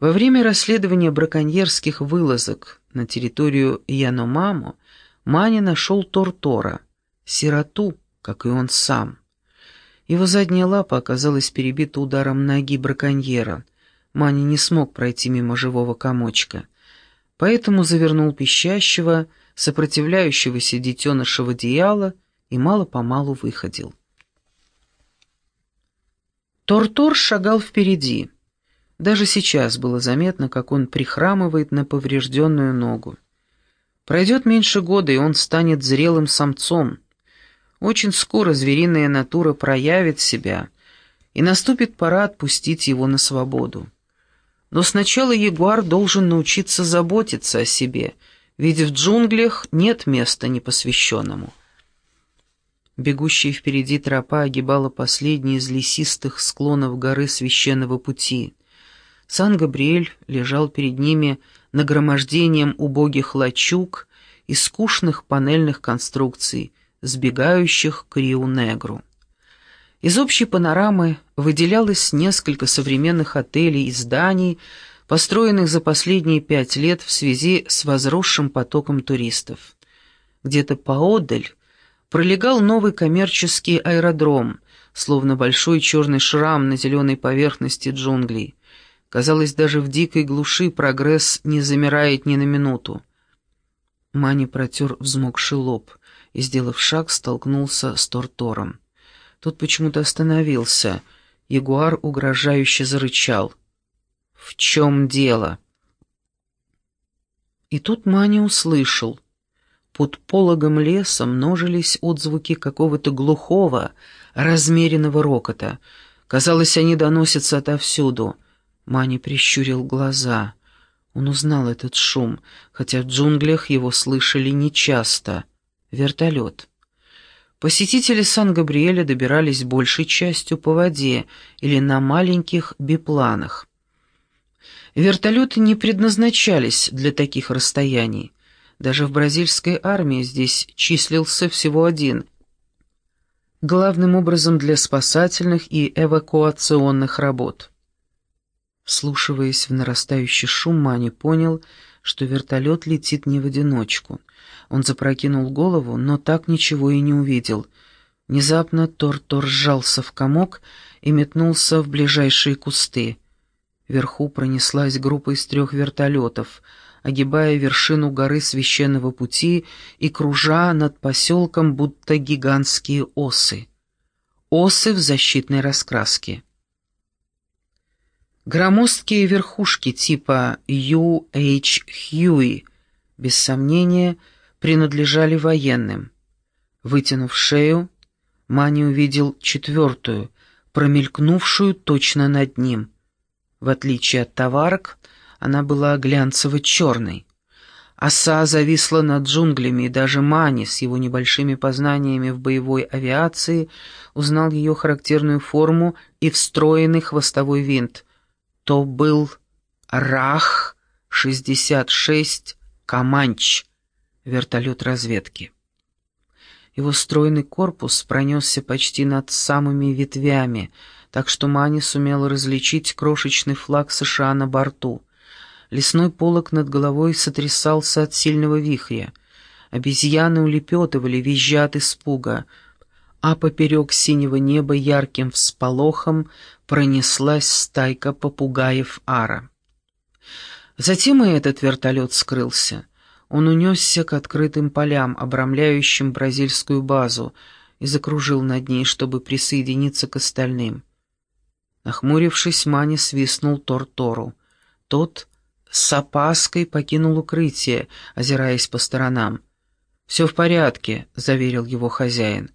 Во время расследования браконьерских вылазок на территорию Яномаму Мани нашел Тортора, сироту, как и он сам. Его задняя лапа оказалась перебита ударом ноги браконьера. Мани не смог пройти мимо живого комочка, поэтому завернул пищащего, сопротивляющегося детеныша в одеяло и мало-помалу выходил. Тортор шагал впереди. Даже сейчас было заметно, как он прихрамывает на поврежденную ногу. Пройдет меньше года, и он станет зрелым самцом. Очень скоро звериная натура проявит себя, и наступит пора отпустить его на свободу. Но сначала ягуар должен научиться заботиться о себе, ведь в джунглях нет места непосвященному. Бегущая впереди тропа огибала последний из лесистых склонов горы священного пути. Сан-Габриэль лежал перед ними нагромождением убогих лачуг и скучных панельных конструкций, сбегающих к Риу-Негру. Из общей панорамы выделялось несколько современных отелей и зданий, построенных за последние пять лет в связи с возросшим потоком туристов. Где-то поодаль пролегал новый коммерческий аэродром, словно большой черный шрам на зеленой поверхности джунглей. Казалось, даже в дикой глуши прогресс не замирает ни на минуту. Мани протер взмокший лоб и, сделав шаг, столкнулся с Тортором. Тот почему-то остановился. Ягуар угрожающе зарычал. «В чем дело?» И тут Мани услышал — под пологом леса множились отзвуки какого-то глухого, размеренного рокота. Казалось, они доносятся отовсюду. Мани прищурил глаза. Он узнал этот шум, хотя в джунглях его слышали нечасто. Вертолет. Посетители Сан-Габриэля добирались большей частью по воде или на маленьких бипланах. Вертолеты не предназначались для таких расстояний. Даже в бразильской армии здесь числился всего один, главным образом для спасательных и эвакуационных работ. Вслушиваясь в нарастающий шум, Мани понял, что вертолет летит не в одиночку. Он запрокинул голову, но так ничего и не увидел. Внезапно Тор-Тор сжался в комок и метнулся в ближайшие кусты. Вверху пронеслась группа из трех вертолетов — огибая вершину горы священного пути и кружа над поселком, будто гигантские осы. Осы в защитной раскраске. Громоздкие верхушки типа U.H. Huey, без сомнения, принадлежали военным. Вытянув шею, Мани увидел четвертую, промелькнувшую точно над ним. В отличие от товарок, она была глянцево-черной. Оса зависла над джунглями, и даже Мани с его небольшими познаниями в боевой авиации узнал ее характерную форму и встроенный хвостовой винт. То был РАХ-66 «Каманч», вертолет разведки. Его стройный корпус пронесся почти над самыми ветвями, так что Мани сумел различить крошечный флаг США на борту. Лесной полог над головой сотрясался от сильного вихря. Обезьяны улепетывали, визжа от испуга, а поперек синего неба ярким всполохом пронеслась стайка попугаев ара. Затем и этот вертолет скрылся. Он унесся к открытым полям, обрамляющим бразильскую базу, и закружил над ней, чтобы присоединиться к остальным. Нахмурившись, Мани свистнул Тортору. Тот с опаской покинул укрытие, озираясь по сторонам. «Все в порядке», — заверил его хозяин.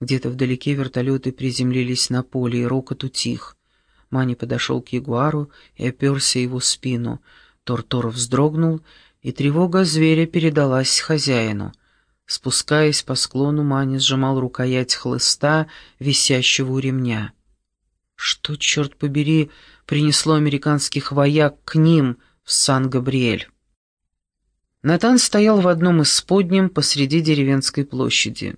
Где-то вдалеке вертолеты приземлились на поле, и рокот утих. Мани подошел к ягуару и оперся его спину. Тортор вздрогнул, и тревога зверя передалась хозяину. Спускаясь по склону, Мани сжимал рукоять хлыста, висящего у ремня. Что, черт побери, принесло американских вояк к ним, в Сан-Габриэль. Натан стоял в одном из сподним посреди деревенской площади.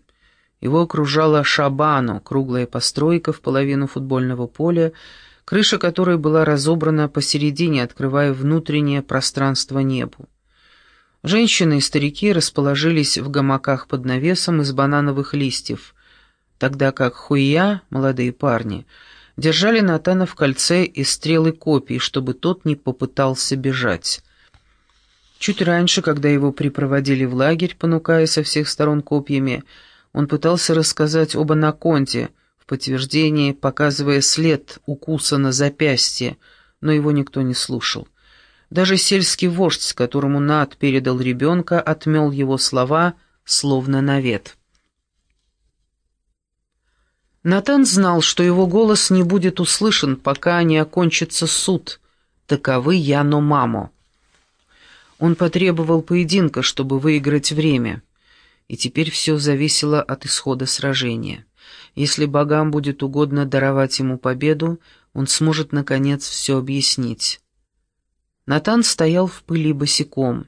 Его окружала Шабану, круглая постройка в половину футбольного поля, крыша которой была разобрана посередине, открывая внутреннее пространство небу. Женщины и старики расположились в гамаках под навесом из банановых листьев, тогда как хуя, молодые парни, держали Натана в кольце из стрелы копий, чтобы тот не попытался бежать. Чуть раньше, когда его припроводили в лагерь, понукая со всех сторон копьями, он пытался рассказать об анаконде, в подтверждение показывая след укуса на запястье, но его никто не слушал. Даже сельский вождь, которому Над передал ребенка, отмел его слова, словно навет. Натан знал, что его голос не будет услышан, пока не окончится суд. Таковы Яно Мамо. Он потребовал поединка, чтобы выиграть время. И теперь все зависело от исхода сражения. Если богам будет угодно даровать ему победу, он сможет, наконец, все объяснить. Натан стоял в пыли босиком.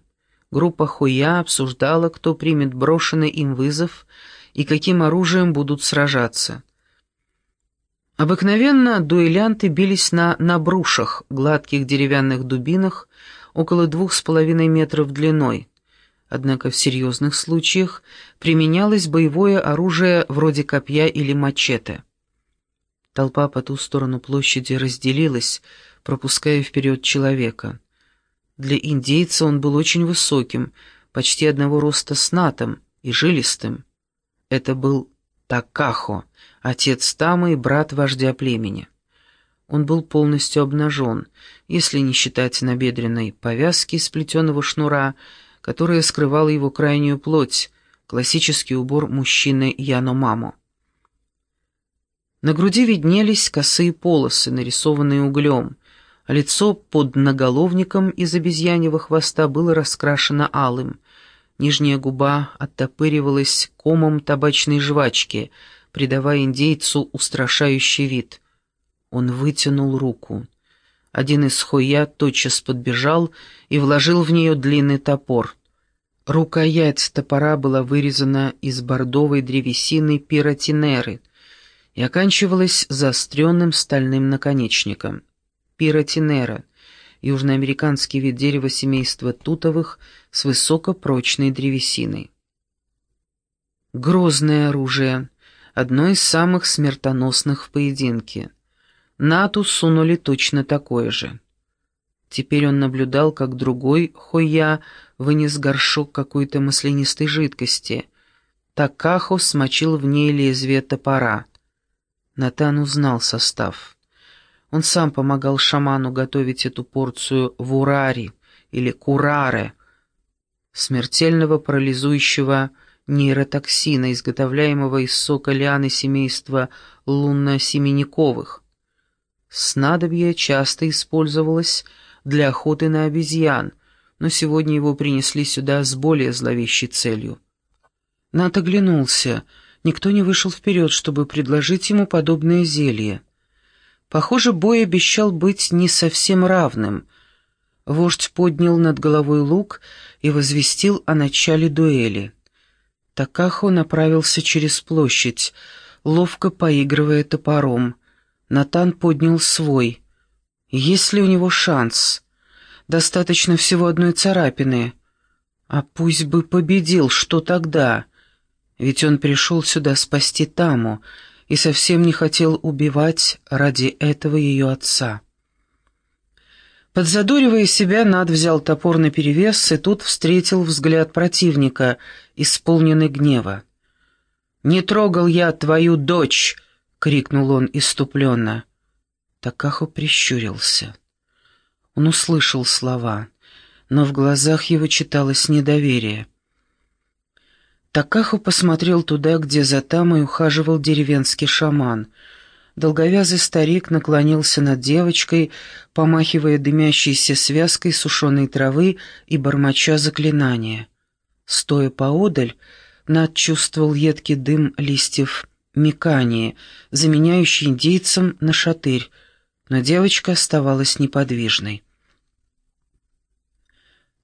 Группа Хуя обсуждала, кто примет брошенный им вызов и каким оружием будут сражаться. Обыкновенно дуэлянты бились на набрушах, гладких деревянных дубинах, около двух с половиной метров длиной. Однако в серьезных случаях применялось боевое оружие вроде копья или мачете. Толпа по ту сторону площади разделилась, пропуская вперед человека. Для индейца он был очень высоким, почти одного роста с Натом и жилистым. Это был Такахо, отец Тамы и брат вождя племени. Он был полностью обнажен, если не считать набедренной повязки из плетеного шнура, которая скрывала его крайнюю плоть, классический убор мужчины Яномамо. На груди виднелись косые полосы, нарисованные углем, Лицо под наголовником из обезьяньего хвоста было раскрашено алым. Нижняя губа оттопыривалась комом табачной жвачки, придавая индейцу устрашающий вид. Он вытянул руку. Один из хуя тотчас подбежал и вложил в нее длинный топор. Рукоять топора была вырезана из бордовой древесины пиротинеры и оканчивалась заостренным стальным наконечником пиротинера, южноамериканский вид дерева семейства тутовых с высокопрочной древесиной. Грозное оружие, одно из самых смертоносных в поединке. Нату сунули точно такое же. Теперь он наблюдал, как другой Хоя вынес горшок какой-то маслянистой жидкости. Такахо смочил в ней лезвие топора. Натан узнал состав. Он сам помогал шаману готовить эту порцию вурари или кураре, смертельного парализующего нейротоксина, изготовляемого из сока лианы семейства лунно-семенниковых. Снадобье часто использовалось для охоты на обезьян, но сегодня его принесли сюда с более зловещей целью. Нат оглянулся. Никто не вышел вперед, чтобы предложить ему подобное зелье. Похоже, бой обещал быть не совсем равным. Вождь поднял над головой лук и возвестил о начале дуэли. Такахо направился через площадь, ловко поигрывая топором. Натан поднял свой. Есть ли у него шанс? Достаточно всего одной царапины. А пусть бы победил, что тогда? Ведь он пришел сюда спасти Таму, и совсем не хотел убивать ради этого ее отца. Подзадоривая себя, Над взял топор наперевес и тут встретил взгляд противника, исполненный гнева. «Не трогал я твою дочь!» — крикнул он иступленно. Такахо прищурился. Он услышал слова, но в глазах его читалось недоверие. Такаху посмотрел туда, где за Тамой ухаживал деревенский шаман. Долговязый старик наклонился над девочкой, помахивая дымящейся связкой сушеной травы и бормоча заклинания. Стоя поодаль, Над чувствовал едкий дым листьев микании, заменяющий индейцам на шатырь, но девочка оставалась неподвижной.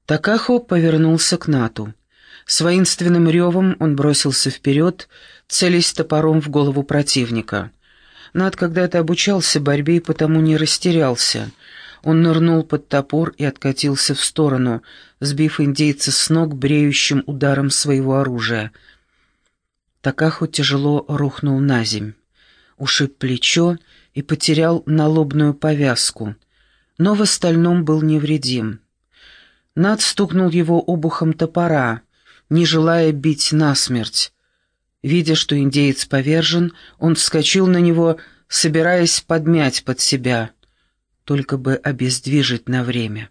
Такахо повернулся к Нату. С воинственным ревом он бросился вперед, целясь топором в голову противника. Над когда-то обучался борьбе и потому не растерялся. Он нырнул под топор и откатился в сторону, сбив индейца с ног бреющим ударом своего оружия. Такаху тяжело рухнул на земь, ушиб плечо и потерял налобную повязку, но в остальном был невредим. Над стукнул его обухом топора, не желая бить насмерть. Видя, что индеец повержен, он вскочил на него, собираясь подмять под себя, только бы обездвижить на время.